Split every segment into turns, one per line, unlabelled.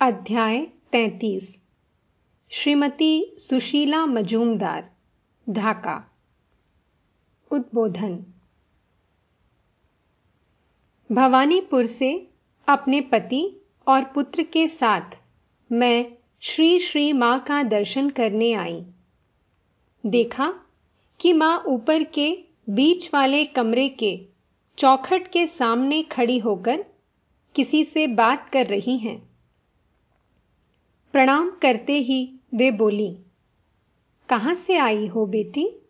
अध्याय तैतीस। श्रीमती सुशीला मजूमदार, ढाका। उद्बोधन। भवानीपुर से अपने पति और पुत्र के साथ मैं श्री श्री माँ का दर्शन करने आई। देखा कि माँ ऊपर के बीच वाले कमरे के चौखट के सामने खड़ी होकर किसी से बात कर रही हैं। प्रणाम करते ही वे बोली, कहाँ से आई हो बेटी?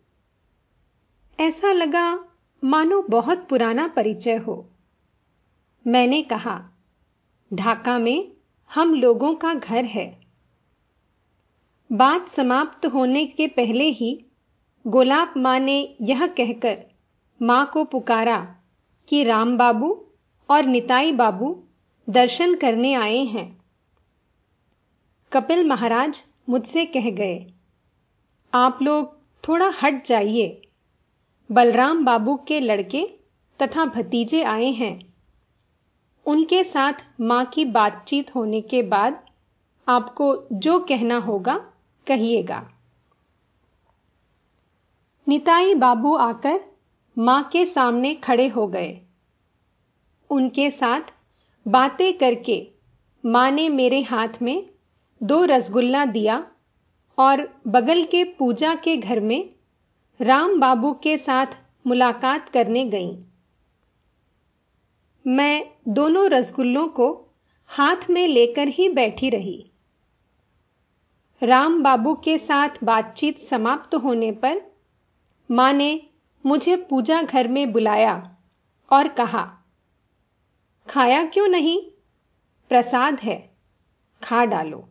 ऐसा लगा मानो बहुत पुराना परिचय हो। मैंने कहा, ढाका में हम लोगों का घर है। बात समाप्त होने के पहले ही गोलाब माँ ने यह कहकर माँ को पुकारा कि राम बाबू और निताई बाबू दर्शन करने आए हैं। कपिल महाराज मुझसे कह गए, आप लोग थोड़ा हट जाइए। बलराम बाबू के लड़के तथा भतीजे आए हैं। उनके साथ माँ की बातचीत होने के बाद आपको जो कहना होगा, कहिएगा। निताई बाबू आकर माँ के सामने खड़े हो गए। उनके साथ बातें करके माँ ने मेरे हाथ में दो रसगुल्ला दिया और बगल के पूजा के घर में राम बाबू के साथ मुलाकात करने गई। मैं दोनों रसगुल्लों को हाथ में लेकर ही बैठी रही। राम बाबू के साथ बातचीत समाप्त होने पर माँ ने मुझे पूजा घर में बुलाया और कहा, खाया क्यों नहीं? प्रसाद है, खा डालो।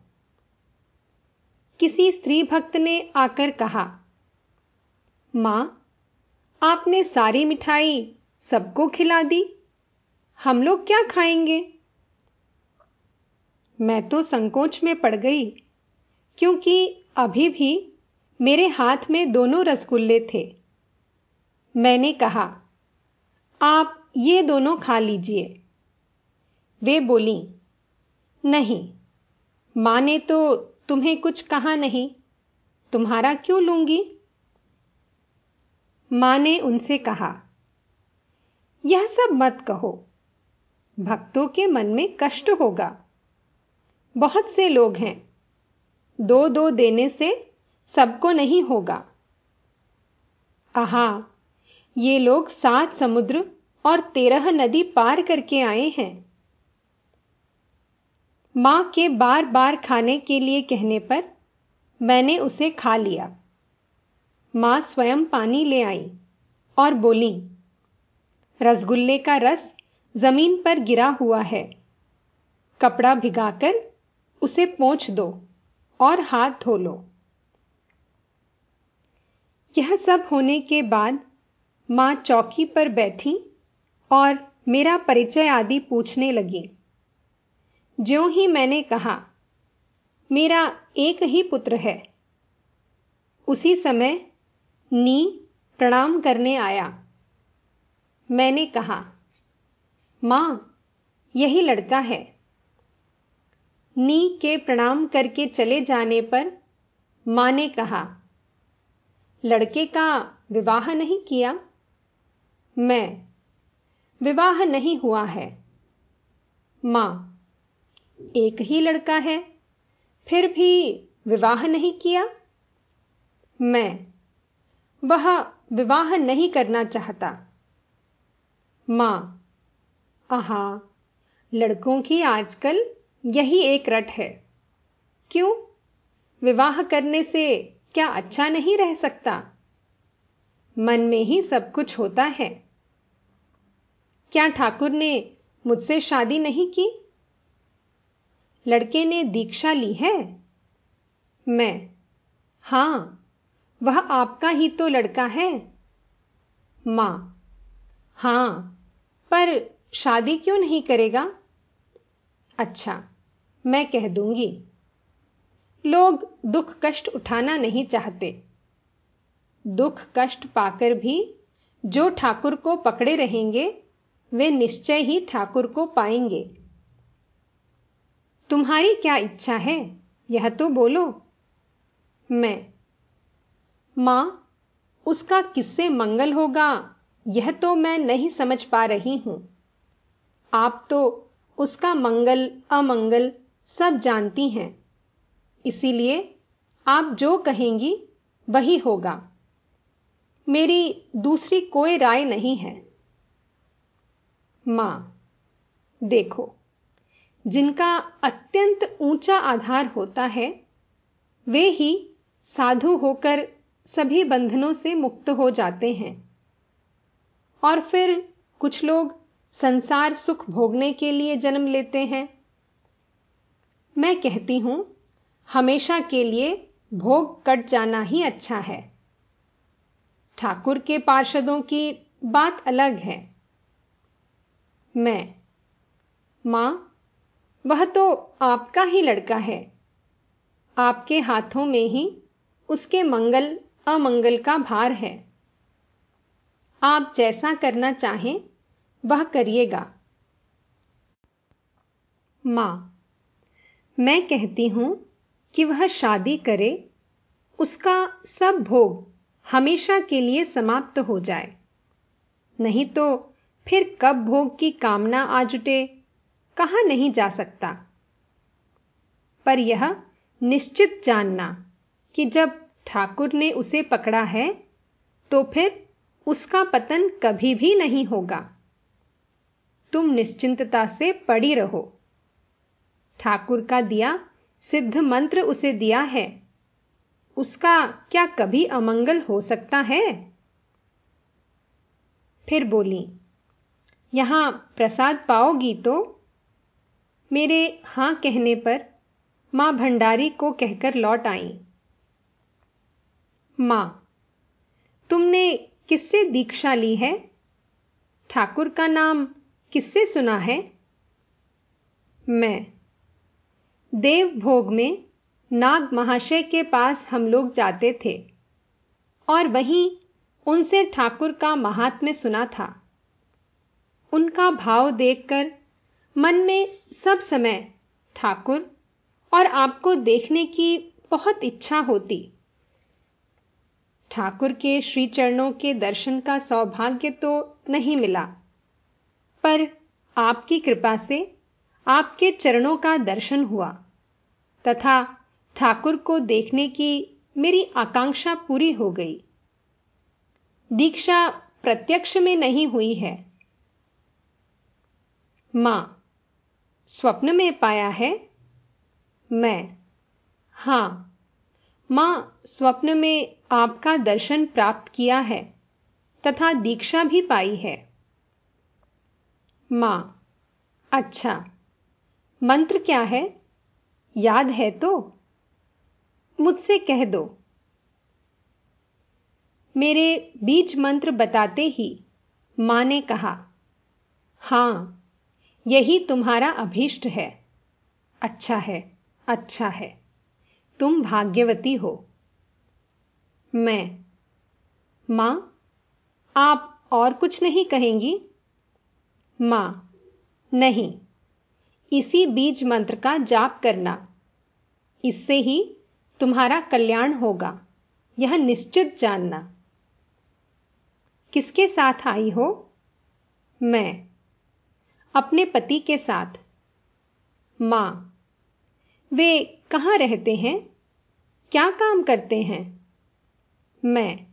किसी स्त्री भक्त ने आकर कहा, माँ, आपने सारी मिठाई सबको खिला दी? हम लोग क्या खाएँगे? मैं तो संकोच में पड़ गई, क्योंकि अभी भी मेरे हाथ में दोनों रसगुल्ले थे। मैंने कहा, आप ये दोनों खा लीजिए। वे बोली, नहीं, माँ ने तो तुम्हें कुछ कहा नहीं, तुम्हारा क्यों लूँगी? माँ ने उनसे कहा, यह सब मत कहो, भक्तों के मन में कष्ट होगा। बहुत से लोग हैं दो दो देने से सबको नहीं होगा। आहा, ये लोग सात समुद्र और तेरह नदी पार करके आए हैं। माँ के बार बार खाने के लिए कहने पर मैंने उसे खा लिया। माँ स्वयं पानी ले आई और बोली, रसगुल्ले का रस ज़मीन पर गिरा हुआ है। कपड़ा भिगाकर उसे पोंछ दो और हाथ धो लो यह सब होने के बाद माँ चौकी पर बैठी और मेरा परिचय आदि पूछने लगी। ज्यों ही मैंने कहा, मेरा एक ही पुत्र है। उसी समय नी प्रणाम करने आया। मैंने कहा, माँ, यही लड़का है। नी के प्रणाम करके चले जाने पर माँ ने कहा, लड़के का विवाह नहीं किया? मैं, विवाह नहीं हुआ है। माँ एक ही लड़का है, फिर भी विवाह नहीं किया? मैं वह विवाह नहीं करना चाहता। माँ, आहा, लड़कों की आजकल यही एक रट है। क्यों? विवाह करने से क्या अच्छा नहीं रह सकता? मन में ही सब कुछ होता है। क्या ठाकुर ने मुझसे शादी नहीं की? लड़के ने दीक्षा ली है? मैं। हाँ, वह आपका ही तो लड़का है। माँ। हाँ, पर शादी क्यों नहीं करेगा? अच्छा मैं कह दूँगी। लोग दुख कष्ट उठाना नहीं चाहते। दुख कष्ट पाकर भी जो ठाकुर को पकड़े रहेंगे, वे निश्चय ही ठाकुर को पाएँगे। तुम्हारी क्या इच्छा है? यह तो बोलो। मैं। माँ, उसका किससे मंगल होगा? यह तो मैं नहीं समझ पा रही हूँ। आप तो उसका मंगल, अमंगल सब जानती हैं। इसीलिए आप जो कहेंगी, वही होगा। मेरी दूसरी कोई राय नहीं है। माँ, देखो जिनका अत्यंत ऊँचा आधार होता है, वे ही साधु होकर सभी बंधनों से मुक्त हो जाते हैं। और फिर कुछ लोग संसार सुख भोगने के लिए जन्म लेते हैं। मैं कहती हूँ, हमेशा के लिए भोग कट जाना ही अच्छा है। ठाकुर के पार्षदों की बात अलग है। मैं, माँ वह तो आपका ही लड़का है। आपके हाथों में ही उसके मंगल, अमंगल का भार है। आप जैसा करना चाहें, वह करिएगा। माँ, मैं कहती हूँ कि वह शादी करे, उसका सब भोग हमेशा के लिए समाप्त हो जाए। नहीं तो फिर कब भोग की कामना आ जुटे? कहाँ नहीं जा सकता। पर यह निश्चित जानना कि जब ठाकुर ने उसे पकड़ा है तो फिर उसका पतन कभी भी नहीं होगा। तुम निश्चिंतता से पड़ी रहो। ठाकुर का दिया सिद्ध मंत्र उसे दिया है। उसका क्या कभी अमंगल हो सकता है? फिर बोली, यहाँ प्रसाद पाओगी तो मेरे हाँ कहने पर माँ भंडारी को कहकर लौट आई। माँ, तुमने किससे दीक्षा ली है? ठाकुर का नाम किससे सुना है? मैं। देव भोग में नाग महाशय के पास हम लोग जाते थे और वहीं उनसे ठाकुर का महात्म्य सुना था। उनका भाव देखकर मन में सब समय ठाकुर और आपको देखने की बहुत इच्छा होती। ठाकुर के श्री चरणों के दर्शन का सौभाग्य तो नहीं मिला। पर आपकी कृपा से आपके चरणों का दर्शन हुआ तथा ठाकुर को देखने की मेरी आकांक्षा पूरी हो गई। दीक्षा प्रत्यक्ष में नहीं हुई है। माँ स्वप्न में पाया है? मैं। हाँ। माँ, स्वप्न में आपका दर्शन प्राप्त किया है, तथा दीक्षा भी पाई है। माँ। अच्छा। मंत्र क्या है? याद है तो? मुझसे कह दो। मेरे बीज मंत्र बताते ही माँ ने कहा, हाँ। यही तुम्हारा अभीष्ट है। अच्छा है अच्छा है। तुम भाग्यवती हो। मैं। माँ, आप और कुछ नहीं कहेंगी? माँ, नहीं। इसी बीज मंत्र का जाप करना। इससे ही तुम्हारा कल्याण होगा। यह निश्चित जानना। किसके साथ आई हो? मैं। अपने पति के साथ। माँ, वे कहाँ रहते हैं? क्या काम करते हैं? मैं,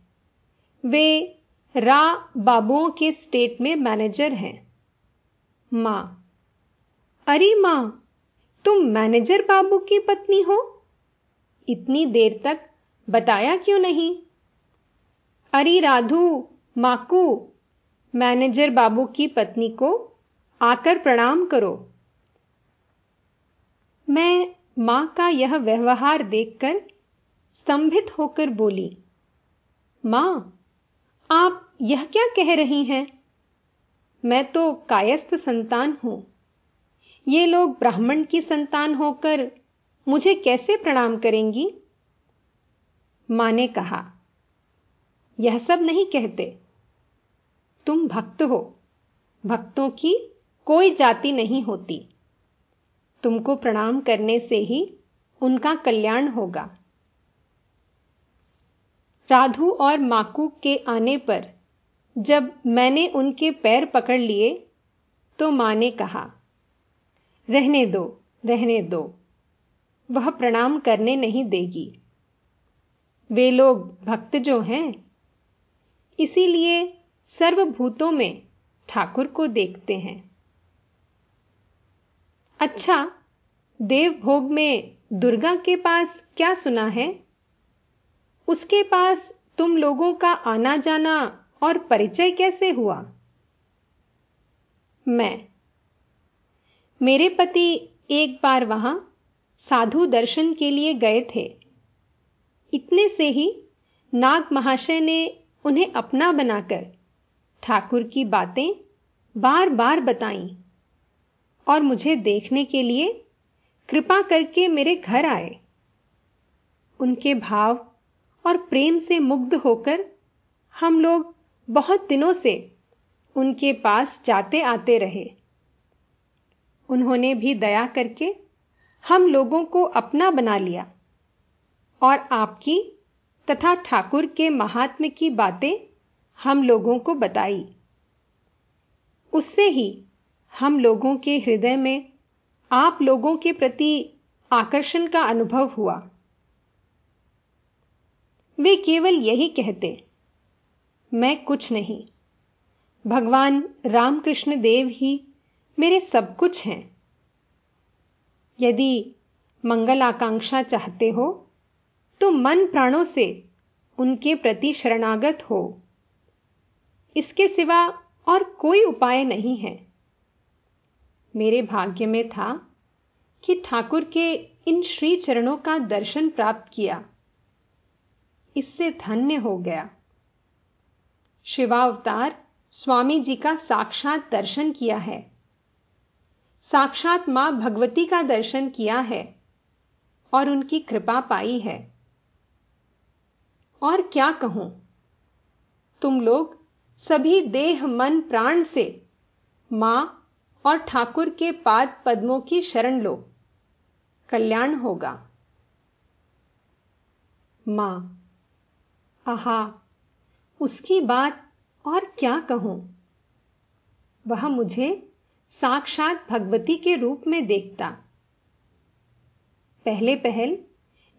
वे रा बाबुओं के स्टेट में मैनेजर हैं। माँ, अरे माँ, तुम मैनेजर बाबू की पत्नी हो? इतनी देर तक बताया क्यों नहीं? अरे राधु, माकू, मैनेजर बाबू की पत्नी को आकर प्रणाम करो। मैं माँ का यह व्यवहार देखकर स्तंभित होकर बोली, माँ, आप यह क्या कह रही हैं? मैं तो कायस्थ संतान हूँ। ये लोग ब्राह्मण की संतान होकर मुझे कैसे प्रणाम करेंगी? माँ ने कहा, यह सब नहीं कहते। तुम भक्त हो। भक्तों की कोई जाति नहीं होती। तुमको प्रणाम करने से ही उनका कल्याण होगा। राधु और माकू के आने पर जब मैंने उनके पैर पकड़ लिए तो माँ ने कहा, रहने दो रहने दो। वह प्रणाम करने नहीं देगी। वे लोग भक्त जो हैं, इसीलिए सर्वभूतों में ठाकुर को देखते हैं। अच्छा देवभोग में दुर्गा के पास क्या सुना है? उसके पास तुम लोगों का आना जाना और परिचय कैसे हुआ? मैं। मेरे पति एक बार वहाँ साधु दर्शन के लिए गए थे। इतने से ही नाग महाशय ने उन्हें अपना बनाकर ठाकुर की बातें बार बार बताई। और मुझे देखने के लिए कृपा करके मेरे घर आए। उनके भाव और प्रेम से मुग्ध होकर हम लोग बहुत दिनों से उनके पास जाते आते रहे। उन्होंने भी दया करके हम लोगों को अपना बना लिया और आपकी तथा ठाकुर के महात्म की बातें हम लोगों को बताई। उससे ही हम लोगों के हृदय में, आप लोगों के प्रति आकर्षण का अनुभव हुआ। वे केवल यही कहते, मैं कुछ नहीं। भगवान रामकृष्ण देव ही मेरे सब कुछ हैं। यदि मंगल आकांक्षा चाहते हो तो मन प्राणों से उनके प्रति शरणागत हो। इसके सिवा और कोई उपाय नहीं है। मेरे भाग्य में था कि ठाकुर के इन श्री चरणों का दर्शन प्राप्त किया। इससे धन्य हो गया। शिवावतार स्वामी जी का साक्षात दर्शन किया है। साक्षात माँ भगवती का दर्शन किया है और उनकी कृपा पाई है। और क्या कहूँ? तुम लोग सभी देह मन प्राण से माँ और ठाकुर के पाद पद्मों की शरण लो। कल्याण होगा। माँ, आहा, उसकी बात और क्या कहूँ? वह मुझे साक्षात भगवती के रूप में देखता। पहले पहल,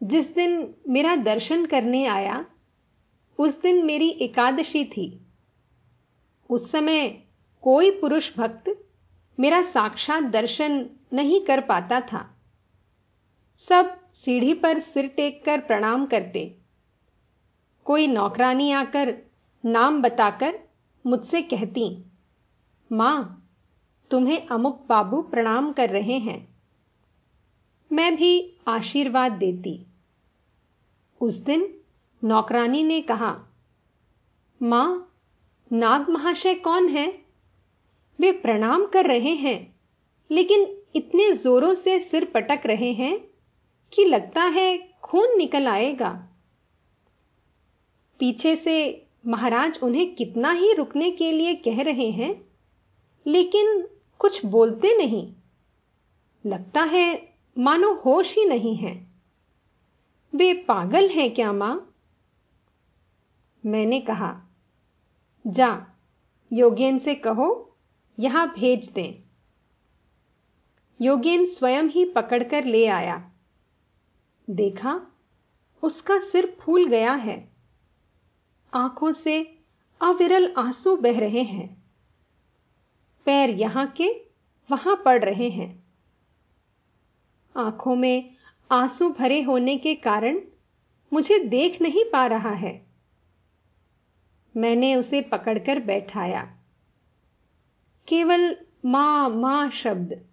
जिस दिन मेरा दर्शन करने आया, उस दिन मेरी एकादशी थी। उस समय कोई पुरुष भक्त मेरा साक्षात दर्शन नहीं कर पाता था। सब सीढ़ी पर सिर टेक कर प्रणाम करते। कोई नौकरानी आकर नाम बताकर मुझसे कहती, माँ, तुम्हें अमुक बाबू प्रणाम कर रहे हैं। मैं भी आशीर्वाद देती। उस दिन नौकरानी ने कहा, माँ, नाग महाशय कौन है? वे प्रणाम कर रहे हैं, लेकिन इतने जोरों से सिर पटक रहे हैं कि लगता है खून निकल आएगा। पीछे से महाराज उन्हें कितना ही रुकने के लिए कह रहे हैं, लेकिन कुछ बोलते नहीं। लगता है, मानो होश ही नहीं है। वे पागल हैं क्या माँ? मैंने कहा, जा, योगेन से कहो यहाँ भेज दें। योगेन स्वयं ही पकड़कर ले आया। देखा, उसका सिर फूल गया है। आँखों से अविरल आँसू बह रहे हैं। पैर यहाँ के, वहाँ पड़ रहे हैं। आँखों में आँसू भरे होने के कारण मुझे देख नहीं पा रहा है। मैंने उसे पकड़कर बैठाया। केवल माँ माँ शब्द।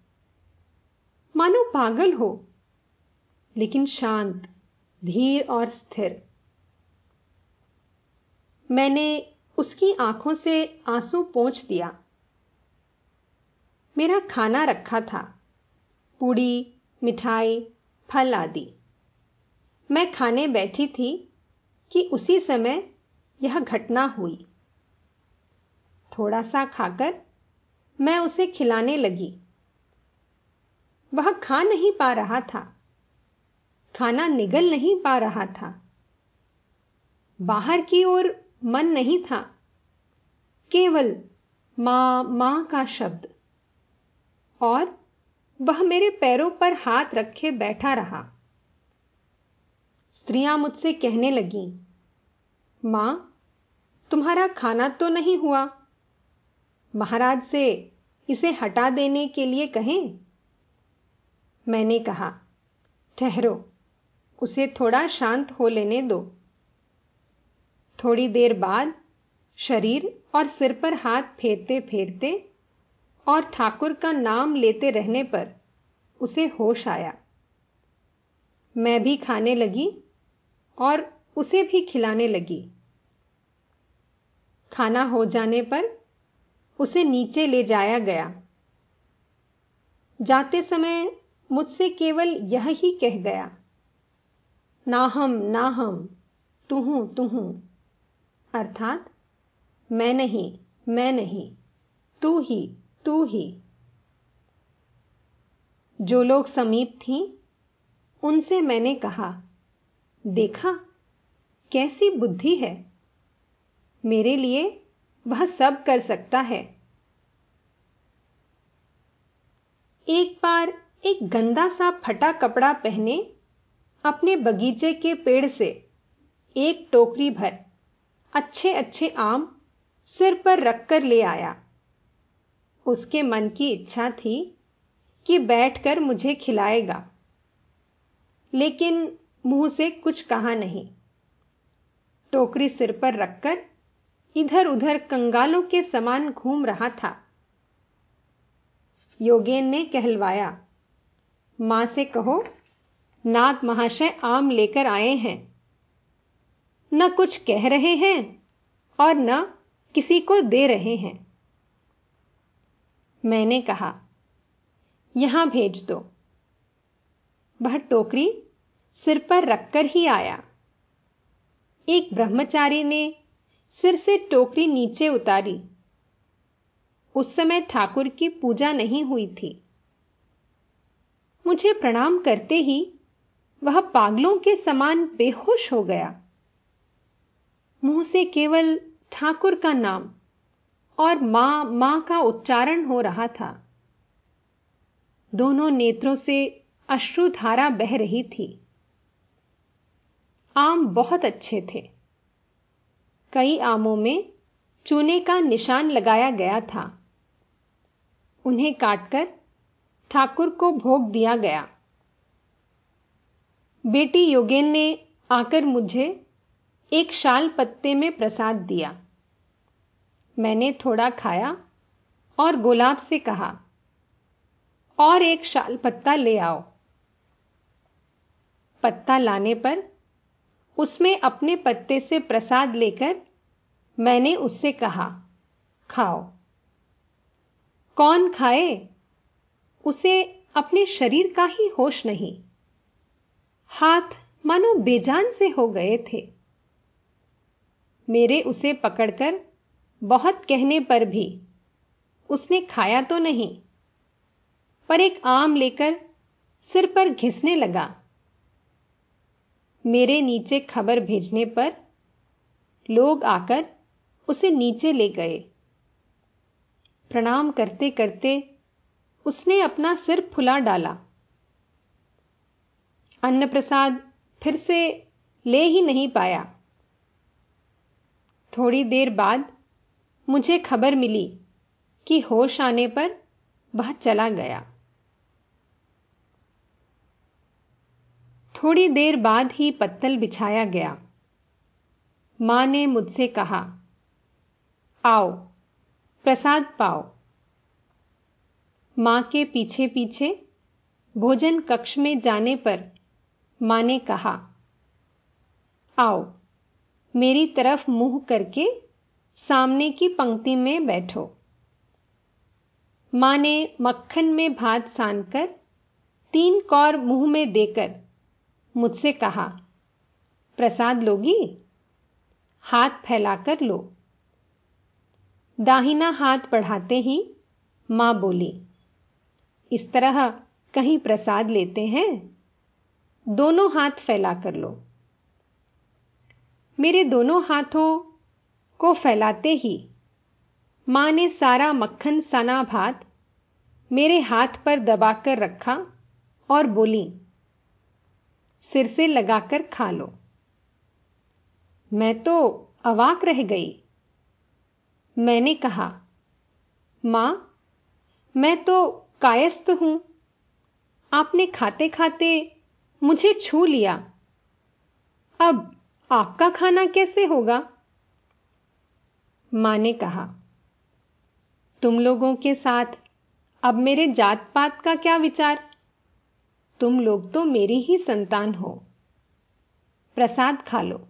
मानो पागल हो, लेकिन शांत, धीर और स्थिर। मैंने उसकी आँखों से आँसू पोंछ दिया। मेरा खाना रखा था, पूड़ी, मिठाई, फल आदि। मैं खाने बैठी थी कि उसी समय यह घटना हुई। थोड़ा सा खाकर मैं उसे खिलाने लगी। वह खा नहीं पा रहा था। खाना निगल नहीं पा रहा था। बाहर की ओर मन नहीं था। केवल माँ माँ का शब्द। और वह मेरे पैरों पर हाथ रखे बैठा रहा। स्त्रियाँ मुझसे कहने लगीं, माँ, तुम्हारा खाना तो नहीं हुआ? महाराज से, इसे हटा देने के लिए कहें? मैंने कहा, ठहरो, उसे थोड़ा शांत हो लेने दो। थोड़ी देर बाद, शरीर और सिर पर हाथ फेरते फेरते और ठाकुर का नाम लेते रहने पर उसे होश आया। मैं भी खाने लगी और उसे भी खिलाने लगी। खाना हो जाने पर उसे नीचे ले जाया गया। जाते समय मुझसे केवल यह ही कह गया, ना हम ना हम तू हूँ अर्थात, मैं नहीं मैं नहीं, तू ही तू ही। जो लोग समीप थीं, उनसे मैंने कहा, देखा, कैसी बुद्धि है? मेरे लिए वह सब कर सकता है। एक बार एक गंदा सा फटा कपड़ा पहने अपने बगीचे के पेड़ से एक टोकरी भर अच्छे अच्छे आम सिर पर रखकर ले आया। उसके मन की इच्छा थी कि बैठकर मुझे खिलाएगा, लेकिन मुँह से कुछ कहा नहीं। टोकरी सिर पर रखकर इधर उधर कंगालों के समान घूम रहा था। योगेन ने कहलवाया, माँ से कहो नाथ महाशय आम लेकर आए हैं। न कुछ कह रहे हैं और न किसी को दे रहे हैं। मैंने कहा, यहाँ भेज दो। वह टोकरी सिर पर रखकर ही आया। एक ब्रह्मचारी ने सिर से टोकरी नीचे उतारी। उस समय ठाकुर की पूजा नहीं हुई थी। मुझे प्रणाम करते ही वह पागलों के समान बेहोश हो गया। मुँह से केवल ठाकुर का नाम और माँ माँ का उच्चारण हो रहा था। दोनों नेत्रों से अश्रुधारा बह रही थी। आम बहुत अच्छे थे। कई आमों में चूने का निशान लगाया गया था। उन्हें काटकर ठाकुर को भोग दिया गया। बेटी योगेन ने आकर मुझे एक शाल पत्ते में प्रसाद दिया। मैंने थोड़ा खाया और गुलाब से कहा, और एक शाल पत्ता ले आओ। पत्ता लाने पर उसमें अपने पत्ते से प्रसाद लेकर मैंने उससे कहा, खाओ। कौन खाए? उसे अपने शरीर का ही होश नहीं। हाथ मानो बेजान से हो गए थे। मेरे उसे पकड़कर बहुत कहने पर भी उसने खाया तो नहीं, पर एक आम लेकर सिर पर घिसने लगा। मेरे नीचे खबर भेजने पर लोग आकर उसे नीचे ले गए। प्रणाम करते करते उसने अपना सिर फुला डाला। अन्न प्रसाद फिर से ले ही नहीं पाया। थोड़ी देर बाद मुझे खबर मिली कि होश आने पर वह चला गया। थोड़ी देर बाद ही पत्तल बिछाया गया। माँ ने मुझसे कहा, आओ, प्रसाद पाओ। माँ के पीछे पीछे भोजन कक्ष में जाने पर माँ ने कहा, आओ, मेरी तरफ़ मुँह करके सामने की पंक्ति में बैठो। माँ ने मक्खन में भात सानकर तीन कौर मुँह में देकर मुझसे कहा, प्रसाद लोगी, हाथ फैलाकर लो। दाहिना हाथ बढ़ाते ही माँ बोली, इस तरह कहीं प्रसाद लेते हैं? दोनों हाथ फैला कर लो। मेरे दोनों हाथों को फैलाते ही माँ ने सारा मक्खन सना भात मेरे हाथ पर दबाकर रखा और बोली सिर से लगाकर खा लो। मैं तो अवाक रह गई। मैंने कहा, माँ, मैं तो कायस्थ हूँ। आपने खाते खाते मुझे छू लिया। अब आपका खाना कैसे होगा? माँ ने कहा, तुम लोगों के साथ अब मेरे जात पात का क्या विचार? तुम लोग तो मेरी ही संतान हो। प्रसाद खा लो।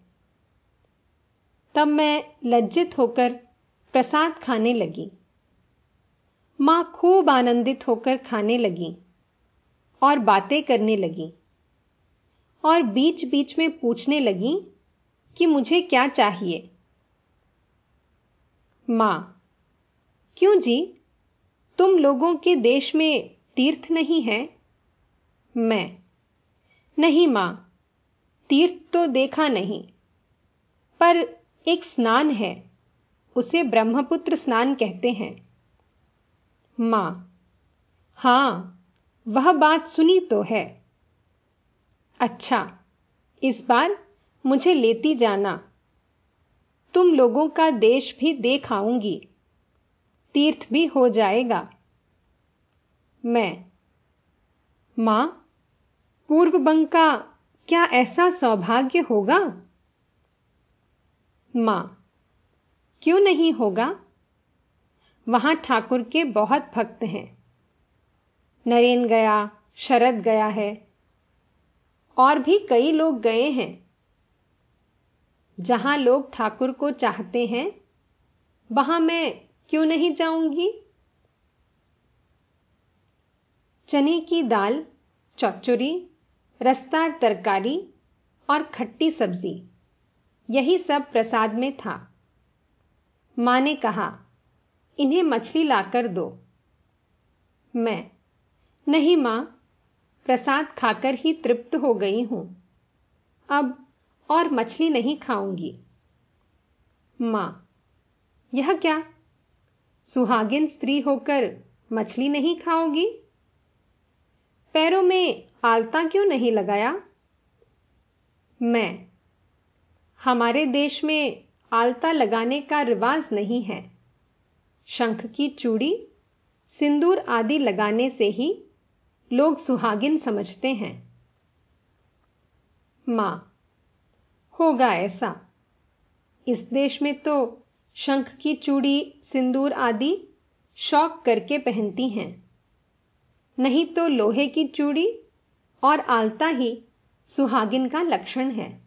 तब मैं लज्जित होकर प्रसाद खाने लगी। माँ खूब आनंदित होकर खाने लगी और बातें करने लगी और बीच बीच में पूछने लगी कि मुझे क्या चाहिए। माँ, क्यों जी? तुम लोगों के देश में तीर्थ नहीं है? मैं। नहीं माँ, तीर्थ तो देखा नहीं, पर एक स्नान है, उसे ब्रह्मपुत्र स्नान कहते हैं। माँ, हाँ, वह बात सुनी तो है। अच्छा इस बार मुझे लेती जाना, तुम लोगों का देश भी देख आऊँगी, तीर्थ भी हो जाएगा। मैं, माँ पूर्व बंग का क्या ऐसा सौभाग्य होगा? माँ, क्यों नहीं होगा? वहाँ ठाकुर के बहुत भक्त हैं। नरेन गया, शरद गया है, और भी कई लोग गए हैं। जहाँ लोग ठाकुर को चाहते हैं, वहाँ मैं क्यों नहीं जाऊँगी? चने की दाल, चौचुरी रस्तार तरकारी और खट्टी सब्ज़ी। यही सब प्रसाद में था। माँ ने कहा, इन्हें मछली लाकर दो। मैं, नहीं माँ, प्रसाद खाकर ही तृप्त हो गई हूँ। अब और मछली नहीं खाऊँगी। माँ, यह क्या? सुहागिन स्त्री होकर मछली नहीं खाओगी? पैरों में आलता क्यों नहीं लगाया? मैं। हमारे देश में आलता लगाने का रिवाज नहीं है। शंख की चूड़ी, सिंदूर आदि लगाने से ही लोग सुहागिन समझते हैं। माँ। होगा ऐसा। इस देश में तो शंख की चूड़ी, सिंदूर आदि शौक करके पहनती हैं। नहीं तो लोहे की चूड़ी और आलता ही सुहागिन का लक्षण है।